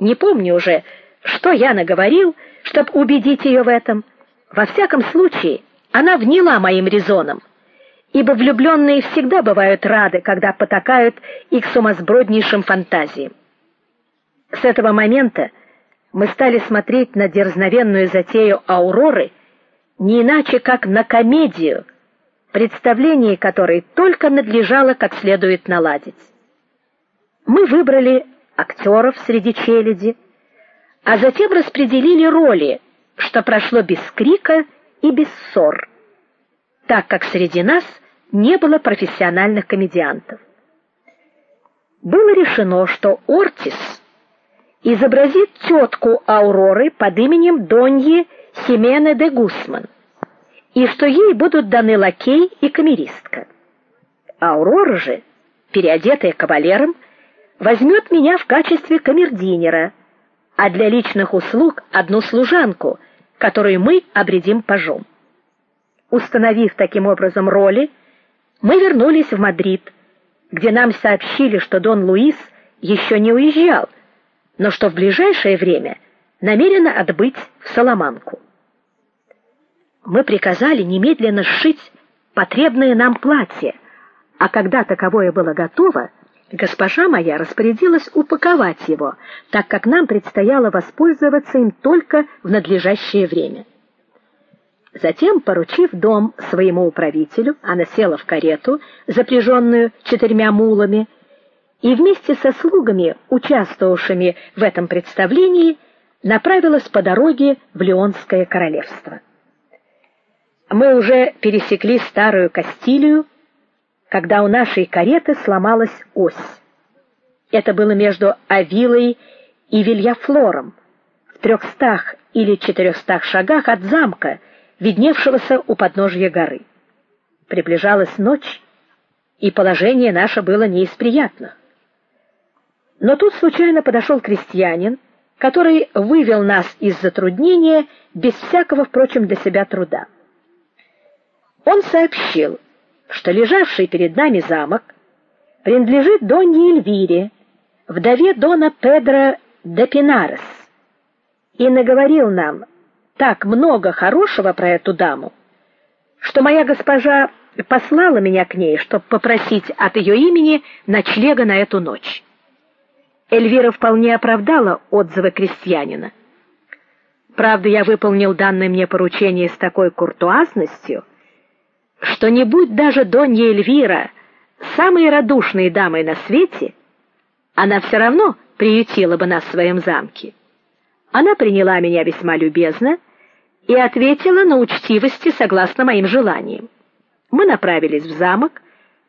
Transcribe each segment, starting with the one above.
Не помню уже, что я наговорил, чтобы убедить ее в этом. Во всяком случае, она вняла моим резонам, ибо влюбленные всегда бывают рады, когда потакают их сумасброднейшим фантазиям. С этого момента мы стали смотреть на дерзновенную затею Ауроры не иначе как на комедию, представление которой только надлежало как следует наладить. Мы выбрали актеров среди челяди, а затем распределили роли, что прошло без крика и без ссор, так как среди нас не было профессиональных комедиантов. Было решено, что Ортис изобразит тетку Ауроры под именем Доньи Химене де Гусман, и что ей будут даны лакей и камеристка. Аурора же, переодетая кавалером, возьмет меня в качестве камердинера, а для личных услуг одну служанку, которую мы обредим пажом. Установив таким образом роли, мы вернулись в Мадрид, где нам сообщили, что Дон Луис еще не уезжал, но что в ближайшее время намерено отбыть в Саламанку. Мы приказали немедленно сшить потребное нам платье, а когда таковое было готово, Госпожа моя распорядилась упаковать его, так как нам предстояло воспользоваться им только в надлежащее время. Затем, поручив дом своему управителю, она села в карету, запряженную четырьмя мулами, и вместе со слугами, участвовавшими в этом представлении, направилась по дороге в Леонское королевство. Мы уже пересекли старую Кастилию, когда у нашей кареты сломалась ось. Это было между Авилой и Вильяфлором, в трехстах или четырехстах шагах от замка, видневшегося у подножья горы. Приближалась ночь, и положение наше было не из приятных. Но тут случайно подошел крестьянин, который вывел нас из затруднения без всякого, впрочем, для себя труда. Он сообщил, что лежавший перед нами замок принадлежит Донье Эльвире, вдове дона Педро де Пинарес. И наговорил нам так много хорошего про эту даму, что моя госпожа послала меня к ней, чтобы попросить от ее имени ночлега на эту ночь. Эльвира вполне оправдала отзывы крестьянина. Правда, я выполнил данное мне поручение с такой куртуазностью, что не будь даже Донья Эльвира самой радушной дамой на свете, она все равно приютила бы нас в своем замке. Она приняла меня весьма любезно и ответила на учтивости согласно моим желаниям. Мы направились в замок,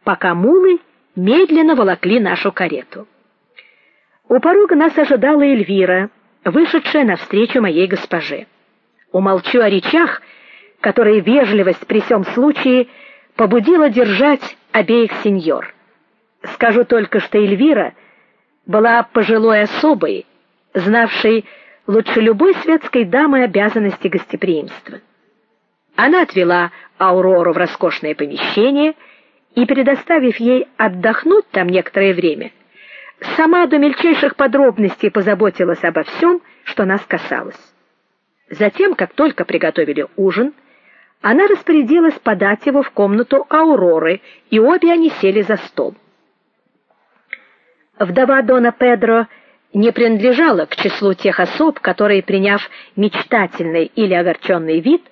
пока мулы медленно волокли нашу карету. У порога нас ожидала Эльвира, вышедшая навстречу моей госпоже. Умолчу о речах, которые вежливость при всем случае побудила держать обеих сеньор. Скажу только, что Эльвира была пожилой особой, знавшей лучше любой светской дамы обязанности гостеприимства. Она отвела Аурору в роскошное помещение и, предоставив ей отдохнуть там некоторое время, сама до мельчайших подробностей позаботилась обо всем, что нас касалось. Затем, как только приготовили ужин, она распорядилась подать его в комнату Ауроры, и обе они сели за стол. Вдова дона Педро не принадлежала к числу тех особ, которые, приняв мечтательный или огорченный вид,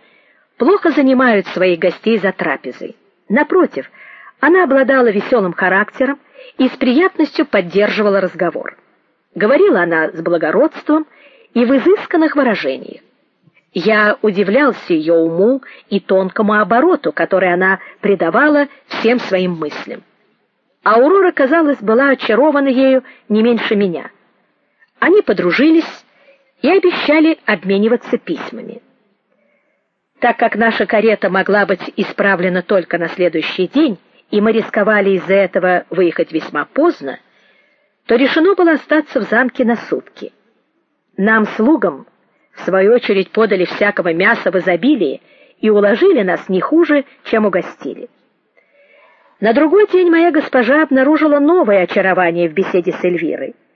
плохо занимают своих гостей за трапезой. Напротив, она обладала веселым характером и с приятностью поддерживала разговор. Говорила она с благородством и в изысканных выражениях. Я удивлялся ее уму и тонкому обороту, который она придавала всем своим мыслям. Аурора, казалось, была очарована ею не меньше меня. Они подружились и обещали обмениваться письмами. Так как наша карета могла быть исправлена только на следующий день, и мы рисковали из-за этого выехать весьма поздно, то решено было остаться в замке на сутки. Нам слугам в свою очередь подали всякого мяса в изобилии и уложили нас не хуже, чем угостили. На другой день моя госпожа обнаружила новое очарование в беседе с Эльвирой.